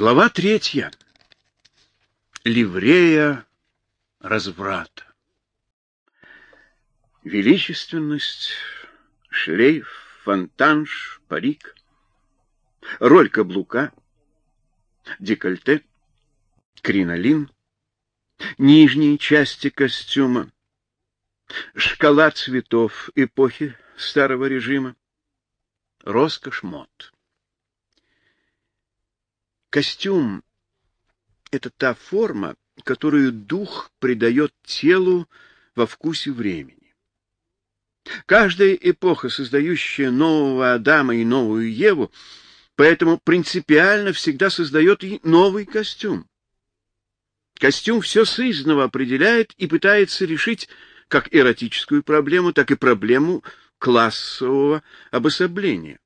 Глава третья. Ливрея разврата. Величественность, шлейф, фонтанж, парик, роль каблука, декольте, кринолин, нижние части костюма, шкала цветов эпохи старого режима, роскошь мод. Костюм — это та форма, которую дух придает телу во вкусе времени. Каждая эпоха, создающая нового Адама и новую Еву, поэтому принципиально всегда создает и новый костюм. Костюм все сызново определяет и пытается решить как эротическую проблему, так и проблему классового обособления.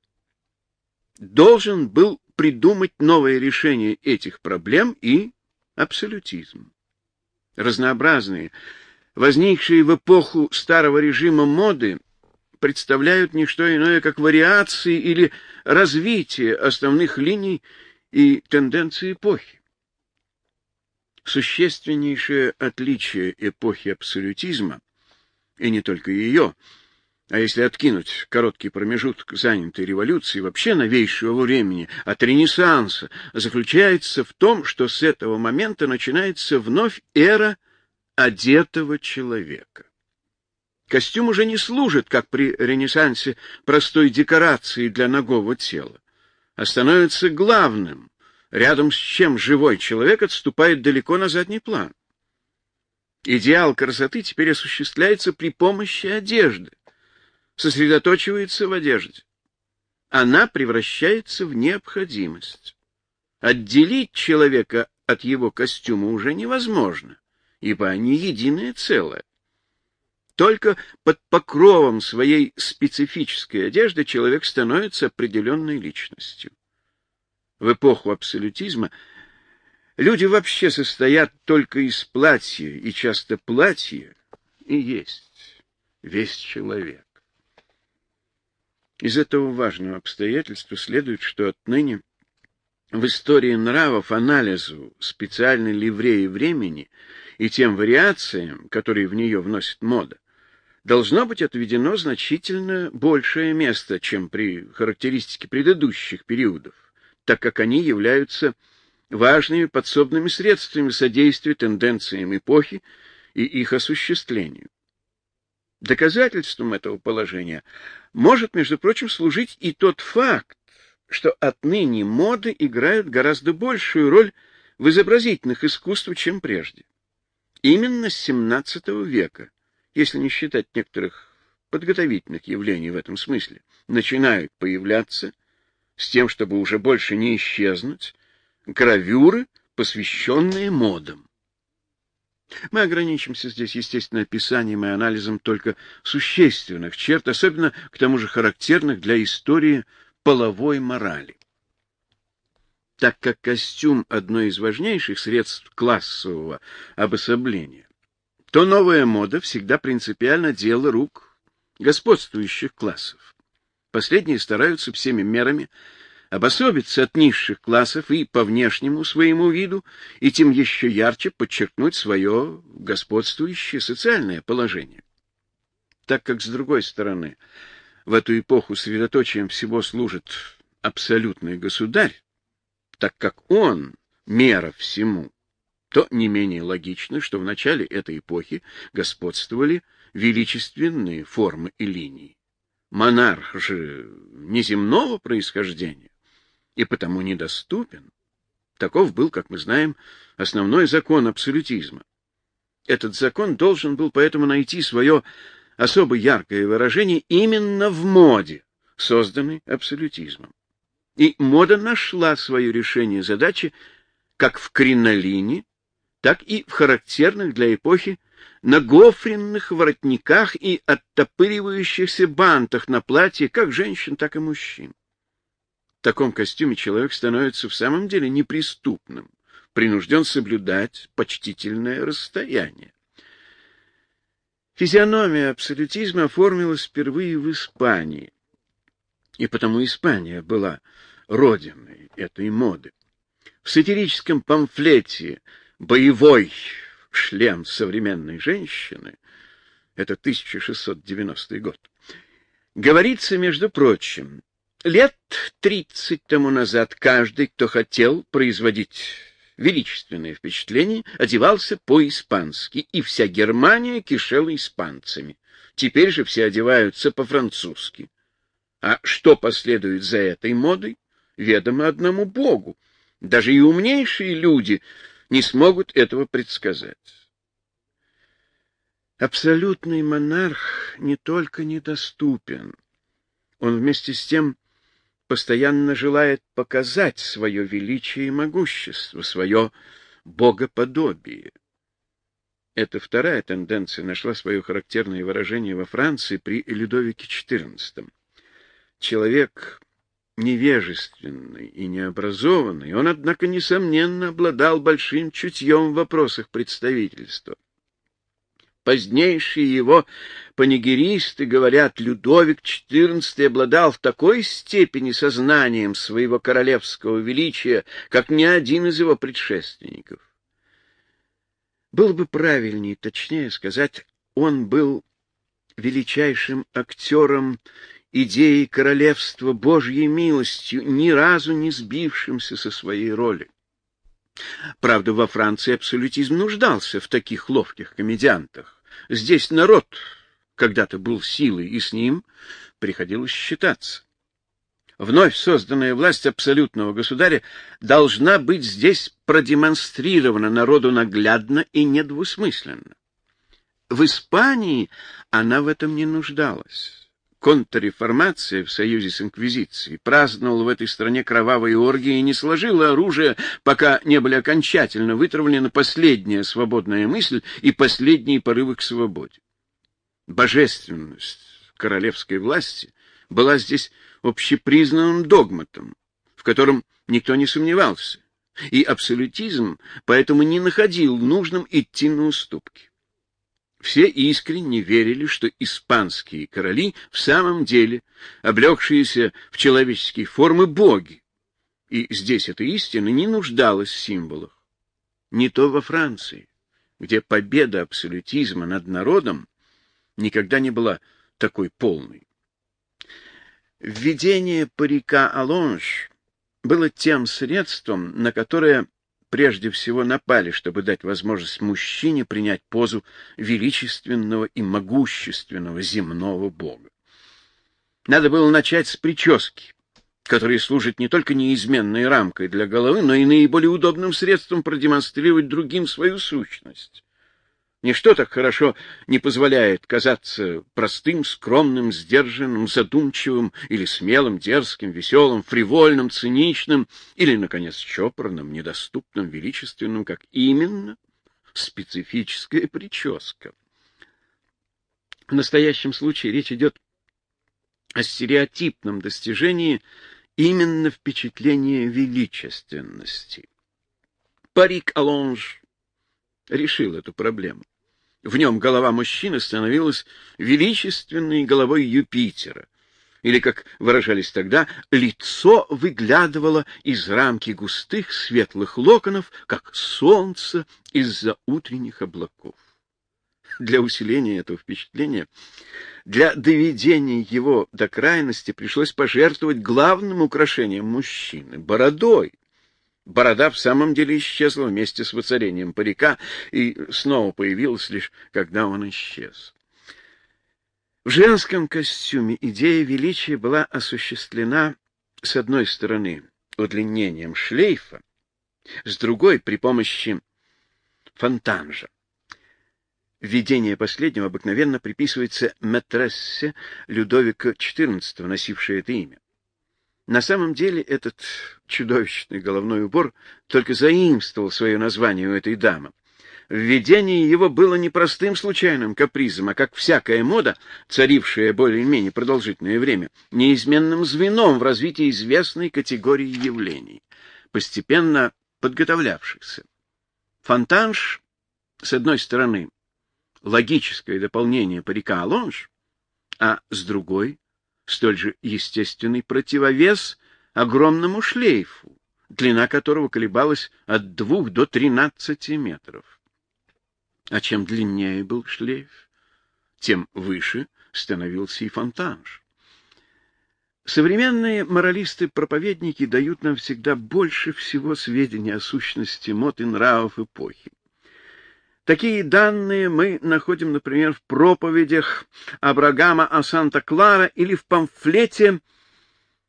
Должен был придумать новое решение этих проблем и абсолютизм. Разнообразные, возникшие в эпоху старого режима моды, представляют не что иное, как вариации или развитие основных линий и тенденций эпохи. Существеннейшее отличие эпохи абсолютизма, и не только ее, а если откинуть короткий промежуток занятой революции, вообще новейшего времени, от Ренессанса, заключается в том, что с этого момента начинается вновь эра одетого человека. Костюм уже не служит, как при Ренессансе, простой декорацией для ногого тела, а становится главным, рядом с чем живой человек отступает далеко на задний план. Идеал красоты теперь осуществляется при помощи одежды сосредоточивается в одежде. Она превращается в необходимость. Отделить человека от его костюма уже невозможно, ибо они единое целое. Только под покровом своей специфической одежды человек становится определенной личностью. В эпоху абсолютизма люди вообще состоят только из платья, и часто платье и есть весь человек. Из этого важного обстоятельства следует, что отныне в истории нравов анализу специальной ливреи времени и тем вариациям, которые в нее вносит мода, должно быть отведено значительно большее место, чем при характеристике предыдущих периодов, так как они являются важными подсобными средствами содействия тенденциям эпохи и их осуществлению. Доказательством этого положения может, между прочим, служить и тот факт, что отныне моды играют гораздо большую роль в изобразительных искусствах, чем прежде. Именно с XVII века, если не считать некоторых подготовительных явлений в этом смысле, начинают появляться, с тем, чтобы уже больше не исчезнуть, гравюры, посвященные модам. Мы ограничимся здесь, естественно, описанием и анализом только существенных черт, особенно к тому же характерных для истории половой морали. Так как костюм — одно из важнейших средств классового обособления, то новая мода всегда принципиально дело рук господствующих классов. Последние стараются всеми мерами обособиться от низших классов и по внешнему своему виду, и тем еще ярче подчеркнуть свое господствующее социальное положение. Так как, с другой стороны, в эту эпоху средоточием всего служит абсолютный государь, так как он — мера всему, то не менее логично, что в начале этой эпохи господствовали величественные формы и линии. Монарх же неземного происхождения, и потому недоступен. Таков был, как мы знаем, основной закон абсолютизма. Этот закон должен был поэтому найти свое особо яркое выражение именно в моде, созданной абсолютизмом. И мода нашла свое решение задачи как в кринолине, так и в характерных для эпохи нагофренных воротниках и оттопыривающихся бантах на платье как женщин, так и мужчин. В таком костюме человек становится в самом деле неприступным, принужден соблюдать почтительное расстояние. Физиономия абсолютизма оформилась впервые в Испании, и потому Испания была родиной этой моды. в сатирическом памфлете «Боевой шлем современной женщины» это 1690 год, говорится, между прочим, лет тридцать тому назад каждый, кто хотел производить величественное впечатление, одевался по-испански, и вся Германия кишела испанцами. Теперь же все одеваются по-французски. А что последует за этой модой, ведомо одному Богу. Даже и умнейшие люди не смогут этого предсказать. Абсолютный монарх не только недоступен, он вместе с тем постоянно желает показать свое величие и могущество, свое богоподобие. Эта вторая тенденция нашла свое характерное выражение во Франции при Людовике XIV. Человек невежественный и необразованный, он, однако, несомненно, обладал большим чутьем в вопросах представительства. Позднейшие его панигеристы говорят, Людовик XIV обладал в такой степени сознанием своего королевского величия, как ни один из его предшественников. Было бы правильнее, точнее сказать, он был величайшим актером идеи королевства Божьей милостью, ни разу не сбившимся со своей роли. Правда, во Франции абсолютизм нуждался в таких ловких комедиантах. Здесь народ когда-то был силой, и с ним приходилось считаться. Вновь созданная власть абсолютного государя должна быть здесь продемонстрирована народу наглядно и недвусмысленно. В Испании она в этом не нуждалась контрреформация в союзе с инквизицией праздновала в этой стране кровавые оргии и не сложила оружие, пока не были окончательно вытравлены последняя свободная мысль и последние порывы к свободе. Божественность королевской власти была здесь общепризнанным догматом, в котором никто не сомневался, и абсолютизм поэтому не находил нужным идти на уступки. Все искренне верили, что испанские короли в самом деле, облегшиеся в человеческие формы, боги. И здесь эта истина не нуждалась в символах. Не то во Франции, где победа абсолютизма над народом никогда не была такой полной. Введение парика Алонж было тем средством, на которое прежде всего напали, чтобы дать возможность мужчине принять позу величественного и могущественного земного бога. Надо было начать с прически, которая служит не только неизменной рамкой для головы, но и наиболее удобным средством продемонстрировать другим свою сущность. Ничто так хорошо не позволяет казаться простым, скромным, сдержанным, задумчивым или смелым, дерзким, веселым, фривольным, циничным или, наконец, чопорным, недоступным, величественным, как именно специфическая прическа. В настоящем случае речь идет о стереотипном достижении именно впечатления величественности. Парик Алонж решил эту проблему. В нем голова мужчины становилась величественной головой Юпитера. Или, как выражались тогда, лицо выглядывало из рамки густых светлых локонов, как солнце из-за утренних облаков. Для усиления этого впечатления, для доведения его до крайности пришлось пожертвовать главным украшением мужчины — бородой. Борода в самом деле исчезла вместе с воцарением парика и снова появилась лишь, когда он исчез. В женском костюме идея величия была осуществлена с одной стороны удлинением шлейфа, с другой — при помощи фонтанжа. Введение последнего обыкновенно приписывается матрессе Людовика XIV, носившей это имя. На самом деле этот чудовищный головной убор только заимствовал свое название у этой дамы. Введение его было не простым случайным капризом, а, как всякая мода, царившая более-менее продолжительное время, неизменным звеном в развитии известной категории явлений, постепенно подготовлявшихся. Фонтанж, с одной стороны, логическое дополнение парика Алонж, а с другой столь же естественный противовес огромному шлейфу, длина которого колебалась от двух до тринадцати метров. А чем длиннее был шлейф, тем выше становился и фонтанж. Современные моралисты-проповедники дают нам всегда больше всего сведений о сущности мод и нравов эпохи. Такие данные мы находим, например, в проповедях Абрагама о Санта-Клара или в памфлете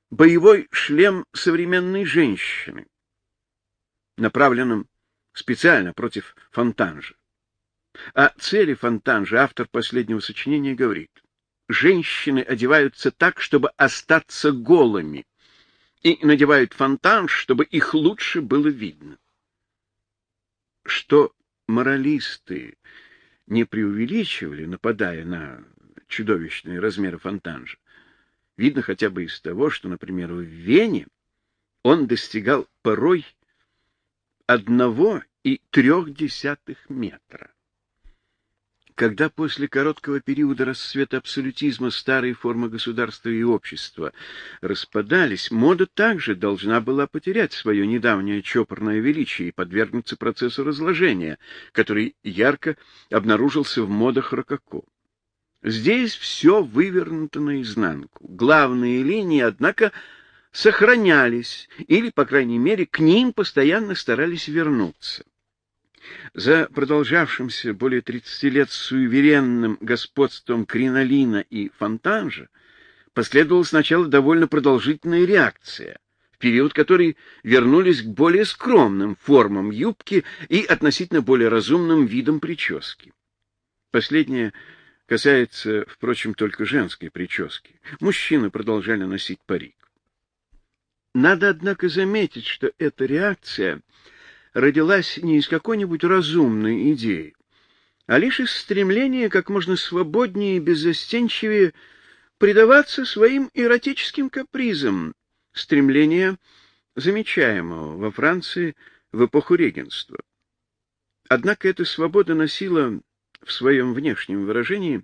«Боевой шлем современной женщины», направленном специально против Фонтанжа. О цели Фонтанжа автор последнего сочинения говорит женщины одеваются так, чтобы остаться голыми, и надевают фонтан, чтобы их лучше было видно. Что моралисты не преувеличивали, нападая на чудовищные размеры фонтанжа, видно хотя бы из того, что, например, в Вене он достигал порой одного и трех десятых метра. Когда после короткого периода расцвета абсолютизма старые формы государства и общества распадались, мода также должна была потерять свое недавнее чопорное величие и подвергнуться процессу разложения, который ярко обнаружился в модах рококо. Здесь все вывернуто наизнанку. Главные линии, однако, сохранялись, или, по крайней мере, к ним постоянно старались вернуться. За продолжавшимся более 30 лет суверенным господством кринолина и фонтанжа последовала сначала довольно продолжительная реакция, в период которой вернулись к более скромным формам юбки и относительно более разумным видам прически. Последнее касается, впрочем, только женской прически. Мужчины продолжали носить парик. Надо, однако, заметить, что эта реакция — родилась не из какой-нибудь разумной идеи, а лишь из стремления как можно свободнее и беззастенчивее предаваться своим эротическим капризам, стремления, замечаемого во Франции в эпоху регенства. Однако эта свобода носила в своем внешнем выражении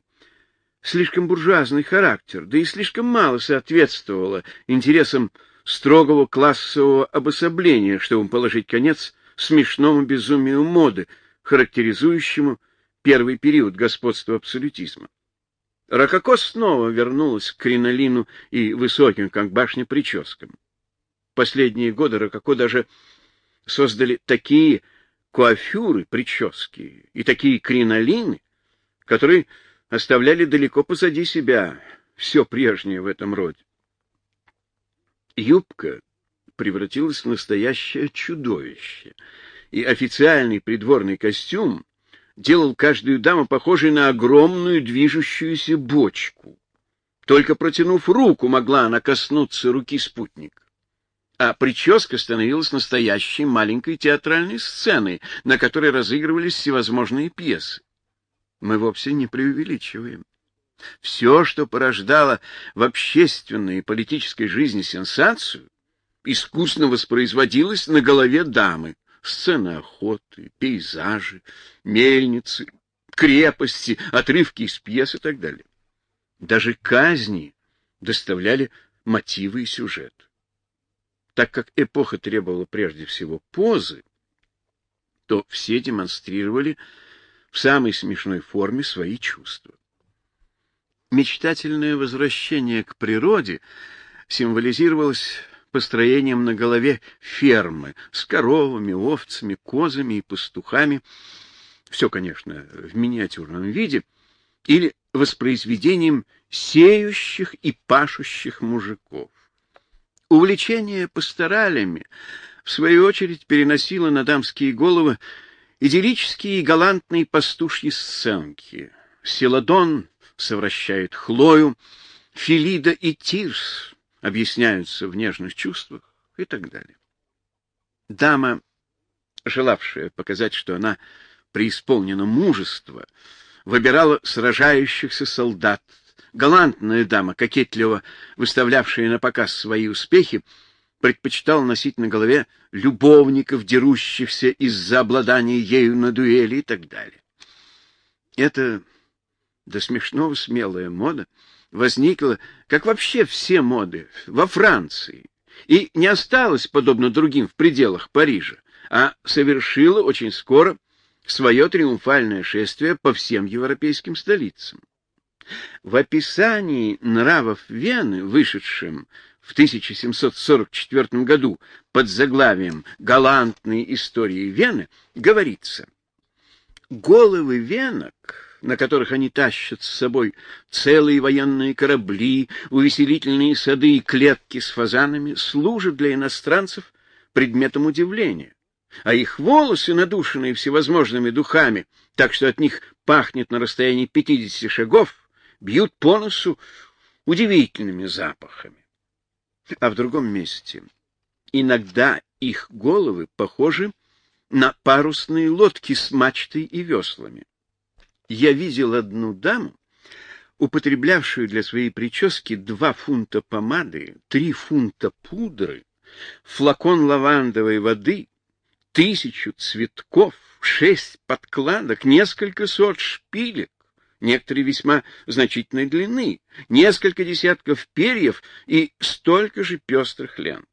слишком буржуазный характер, да и слишком мало соответствовала интересам строгого классового обособления, чтобы положить конец смешному безумию моды, характеризующему первый период господства абсолютизма. Рококо снова вернулась к кринолину и высоким, как башня, прическам. Последние годы Рококо даже создали такие куафюры, прически и такие кринолины, которые оставляли далеко позади себя все прежнее в этом роде. Юбка превратилась в настоящее чудовище, и официальный придворный костюм делал каждую даму похожей на огромную движущуюся бочку. Только протянув руку, могла она коснуться руки спутника. А прическа становилась настоящей маленькой театральной сценой, на которой разыгрывались всевозможные пьесы. Мы вовсе не преувеличиваем. Все, что порождало в общественной и политической жизни сенсацию, искусно воспроизводилось на голове дамы. Сцены охоты, пейзажи, мельницы, крепости, отрывки из пьес и так далее. Даже казни доставляли мотивы и сюжет. Так как эпоха требовала прежде всего позы, то все демонстрировали в самой смешной форме свои чувства. Мечтательное возвращение к природе символизировалось построением на голове фермы с коровами, овцами, козами и пастухами, все, конечно, в миниатюрном виде, или воспроизведением сеющих и пашущих мужиков. Увлечение пасторалями, в свою очередь, переносило на дамские головы идиллические и галантные пастушьи сценки. Селадон совращает Хлою, Филида и Тирс объясняются в нежных чувствах и так далее. Дама, желавшая показать, что она преисполнена мужества, выбирала сражающихся солдат. Галантная дама, кокетливо выставлявшая на показ свои успехи, предпочитала носить на голове любовников, дерущихся из-за обладания ею на дуэли и так далее. Это до смешного смелая мода — возникла, как вообще все моды, во Франции, и не осталась, подобно другим, в пределах Парижа, а совершила очень скоро свое триумфальное шествие по всем европейским столицам. В описании нравов Вены, вышедшем в 1744 году под заглавием «Галантные истории Вены», говорится «Головы венок, на которых они тащат с собой целые военные корабли, увеселительные сады и клетки с фазанами, служат для иностранцев предметом удивления а их волосы, надушенные всевозможными духами, так что от них пахнет на расстоянии 50 шагов, бьют по носу удивительными запахами. А в другом месте иногда их головы похожи на парусные лодки с мачтой и веслами. Я видел одну даму, употреблявшую для своей прически два фунта помады, три фунта пудры, флакон лавандовой воды тысячу цветков, шесть подкладок, несколько сот шпилек, некоторые весьма значительной длины, несколько десятков перьев и столько же пестрых лент.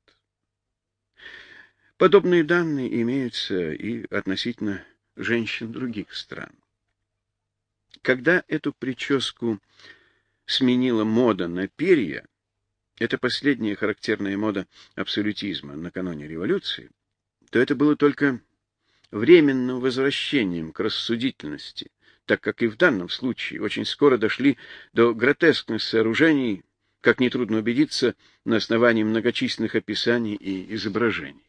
Подобные данные имеются и относительно женщин других стран. Когда эту прическу сменила мода на перья, это последняя характерная мода абсолютизма накануне революции, то это было только временным возвращением к рассудительности, так как и в данном случае очень скоро дошли до гротескных сооружений, как нетрудно убедиться, на основании многочисленных описаний и изображений.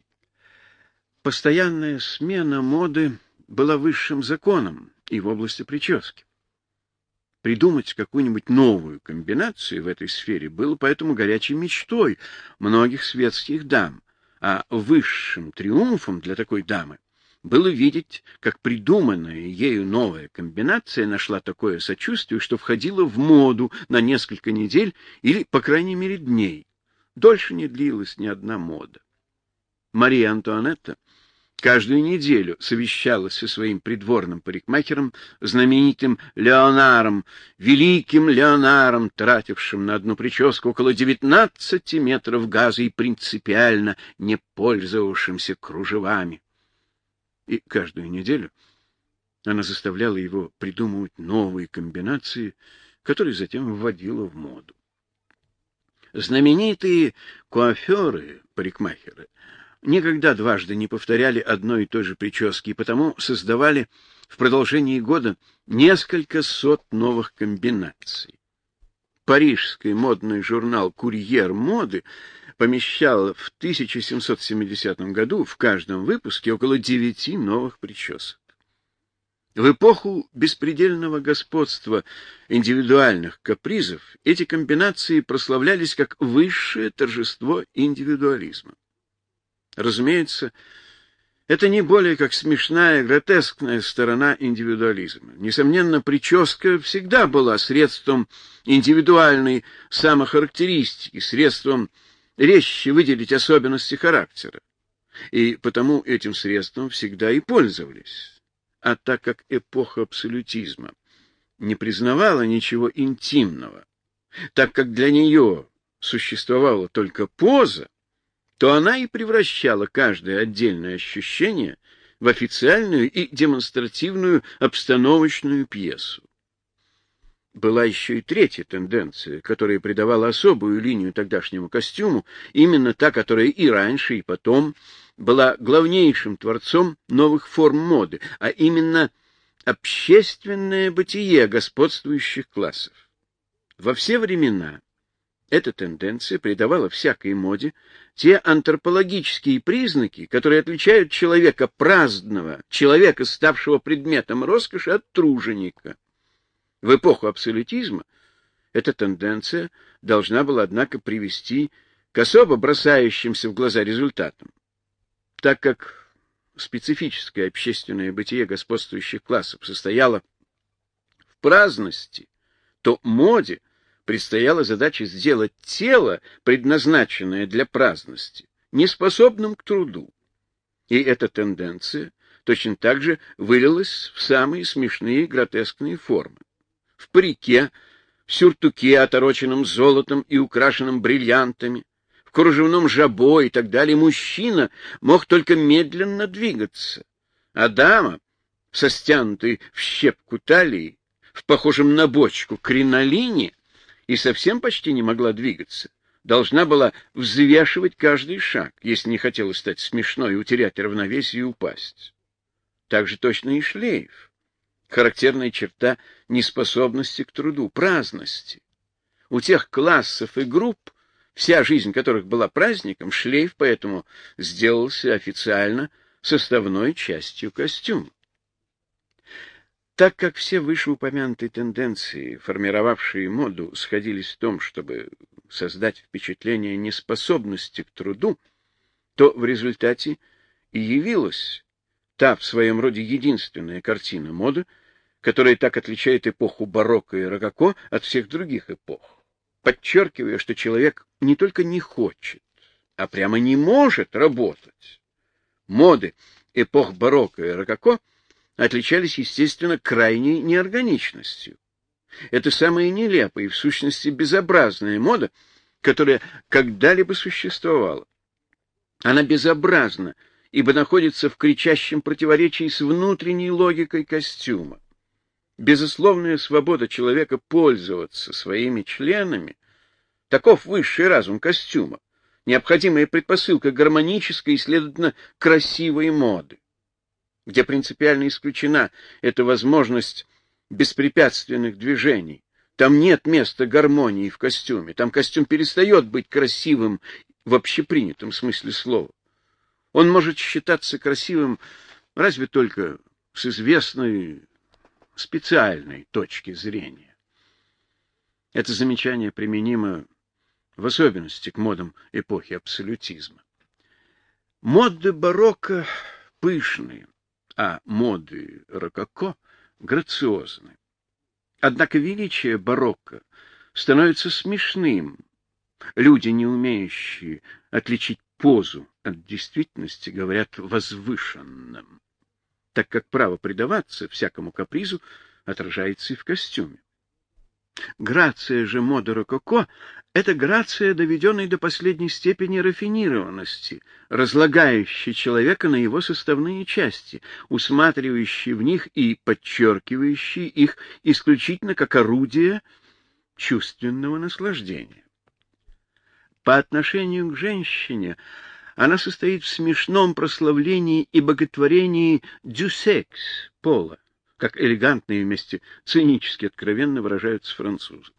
Постоянная смена моды была высшим законом и в области прически. Придумать какую-нибудь новую комбинацию в этой сфере было поэтому горячей мечтой многих светских дам, а высшим триумфом для такой дамы было видеть, как придуманная ею новая комбинация нашла такое сочувствие, что входила в моду на несколько недель или, по крайней мере, дней. Дольше не длилась ни одна мода. Мария Антуанетта каждую неделю совещалась со своим придворным парикмахером, знаменитым Леонаром, великим Леонаром, тратившим на одну прическу около девятнадцати метров газа и принципиально не пользовавшимся кружевами. И каждую неделю она заставляла его придумывать новые комбинации, которые затем вводила в моду. Знаменитые куаферы, парикмахеры, никогда дважды не повторяли одной и той же прически, и потому создавали в продолжении года несколько сот новых комбинаций. Парижский модный журнал «Курьер моды» помещал в 1770 году в каждом выпуске около девяти новых причесок. В эпоху беспредельного господства индивидуальных капризов эти комбинации прославлялись как высшее торжество индивидуализма. Разумеется, это не более как смешная, гротескная сторона индивидуализма. Несомненно, прическа всегда была средством индивидуальной самохарактеристики, средством резче выделить особенности характера. И потому этим средством всегда и пользовались. А так как эпоха абсолютизма не признавала ничего интимного, так как для нее существовала только поза, то она и превращала каждое отдельное ощущение в официальную и демонстративную обстановочную пьесу. Была еще и третья тенденция, которая придавала особую линию тогдашнему костюму, именно та, которая и раньше, и потом была главнейшим творцом новых форм моды, а именно общественное бытие господствующих классов. Во все времена эта тенденция придавала всякой моде те антропологические признаки, которые отличают человека праздного, человека, ставшего предметом роскоши, от труженика. В эпоху абсолютизма эта тенденция должна была, однако, привести к особо бросающимся в глаза результатам. Так как специфическое общественное бытие господствующих классов состояло в праздности, то моде предстояла задача сделать тело, предназначенное для праздности, неспособным к труду. И эта тенденция точно так же вылилась в самые смешные гротескные формы. В парике, в сюртуке, отороченном золотом и украшенном бриллиантами, в кружевном жабо и так далее, мужчина мог только медленно двигаться, а дама, со стянутой в щепку талии, в похожем на бочку кринолине, и совсем почти не могла двигаться, должна была взвешивать каждый шаг, если не хотела стать смешной, утерять равновесие и упасть. Так же точно и шлейф. Характерная черта неспособности к труду, праздности. У тех классов и групп, вся жизнь которых была праздником, шлейф поэтому сделался официально составной частью костюма. Так как все вышеупомянутые тенденции, формировавшие моду, сходились в том, чтобы создать впечатление неспособности к труду, то в результате и явилась та в своем роде единственная картина моды, которая так отличает эпоху барокко и рококо от всех других эпох, подчеркивая, что человек не только не хочет, а прямо не может работать. Моды эпох барокко и рококо отличались, естественно, крайней неорганичностью. Это самая нелепая и, в сущности, безобразная мода, которая когда-либо существовала. Она безобразна, ибо находится в кричащем противоречии с внутренней логикой костюма. Безусловная свобода человека пользоваться своими членами — таков высший разум костюма, необходимая предпосылка гармонической и, следовательно, красивой моды, где принципиально исключена эта возможность беспрепятственных движений. Там нет места гармонии в костюме, там костюм перестает быть красивым в общепринятом смысле слова. Он может считаться красивым разве только с известной специальной точки зрения. Это замечание применимо в особенности к модам эпохи абсолютизма. Моды барокко пышные, а моды рококо грациозны. Однако величие барокко становится смешным. Люди, не умеющие отличить позу от действительности, говорят возвышенным, так как право предаваться всякому капризу отражается и в костюме. Грация же моды рококо — это грация, доведенная до последней степени рафинированности, разлагающая человека на его составные части, усматривающая в них и подчеркивающая их исключительно как орудие чувственного наслаждения. По отношению к женщине она состоит в смешном прославлении и боготворении «дюсекс» — пола как элегантно и вместе цинически откровенно выражаются французы.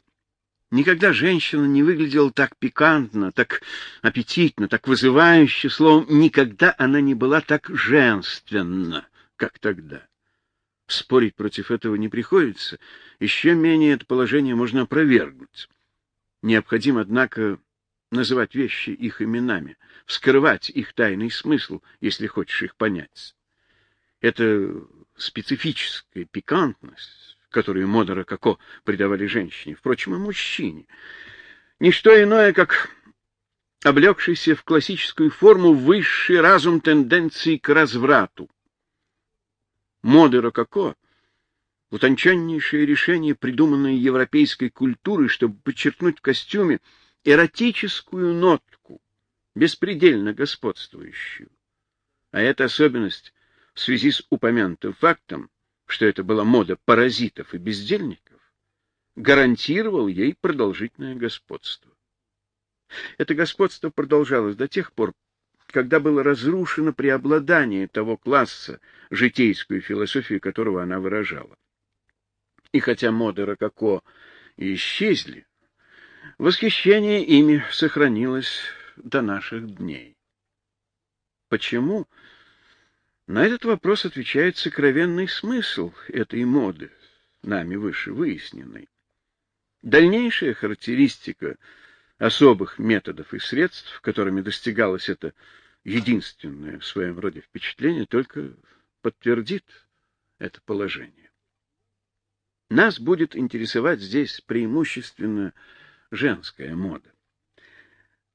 Никогда женщина не выглядела так пикантно, так аппетитно, так вызывающе, словом, никогда она не была так женственна, как тогда. Спорить против этого не приходится, еще менее это положение можно опровергнуть. Необходимо, однако, называть вещи их именами, вскрывать их тайный смысл, если хочешь их понять. Это специфическая пикантность, которую мода рококо придавали женщине, впрочем, и мужчине, не что иное, как облегшийся в классическую форму высший разум тенденции к разврату. Моды рококо — утонченнейшее решение, придуманное европейской культурой, чтобы подчеркнуть в костюме эротическую нотку, беспредельно господствующую. А эта особенность в связи с упомянутым фактом, что это была мода паразитов и бездельников, гарантировал ей продолжительное господство. Это господство продолжалось до тех пор, когда было разрушено преобладание того класса, житейскую философию которого она выражала. И хотя моды рококо исчезли, восхищение ими сохранилось до наших дней. Почему? На этот вопрос отвечает сокровенный смысл этой моды, нами выше выясненный. Дальнейшая характеристика особых методов и средств, которыми достигалось это единственное в своем роде впечатление, только подтвердит это положение. Нас будет интересовать здесь преимущественно женская мода.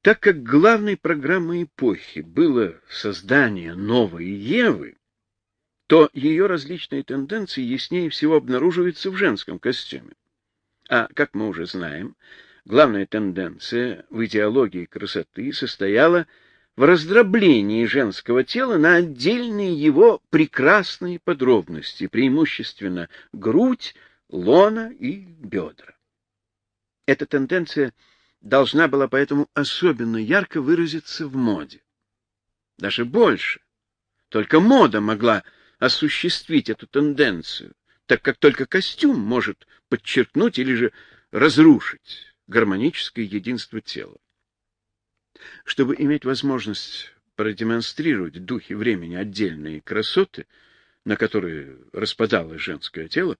Так как главной программой эпохи было создание новой Евы, то ее различные тенденции яснее всего обнаруживаются в женском костюме. А, как мы уже знаем, Главная тенденция в идеологии красоты состояла в раздроблении женского тела на отдельные его прекрасные подробности, преимущественно грудь, лона и бедра. Эта тенденция должна была поэтому особенно ярко выразиться в моде. Даже больше. Только мода могла осуществить эту тенденцию, так как только костюм может подчеркнуть или же разрушить гармоническое единство тела. Чтобы иметь возможность продемонстрировать в духе времени отдельные красоты, на которые распадалось женское тело,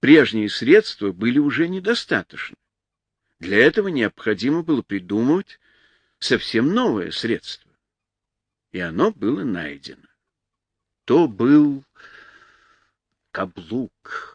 прежние средства были уже недостаточны. Для этого необходимо было придумывать совсем новое средство. И оно было найдено. То был каблук.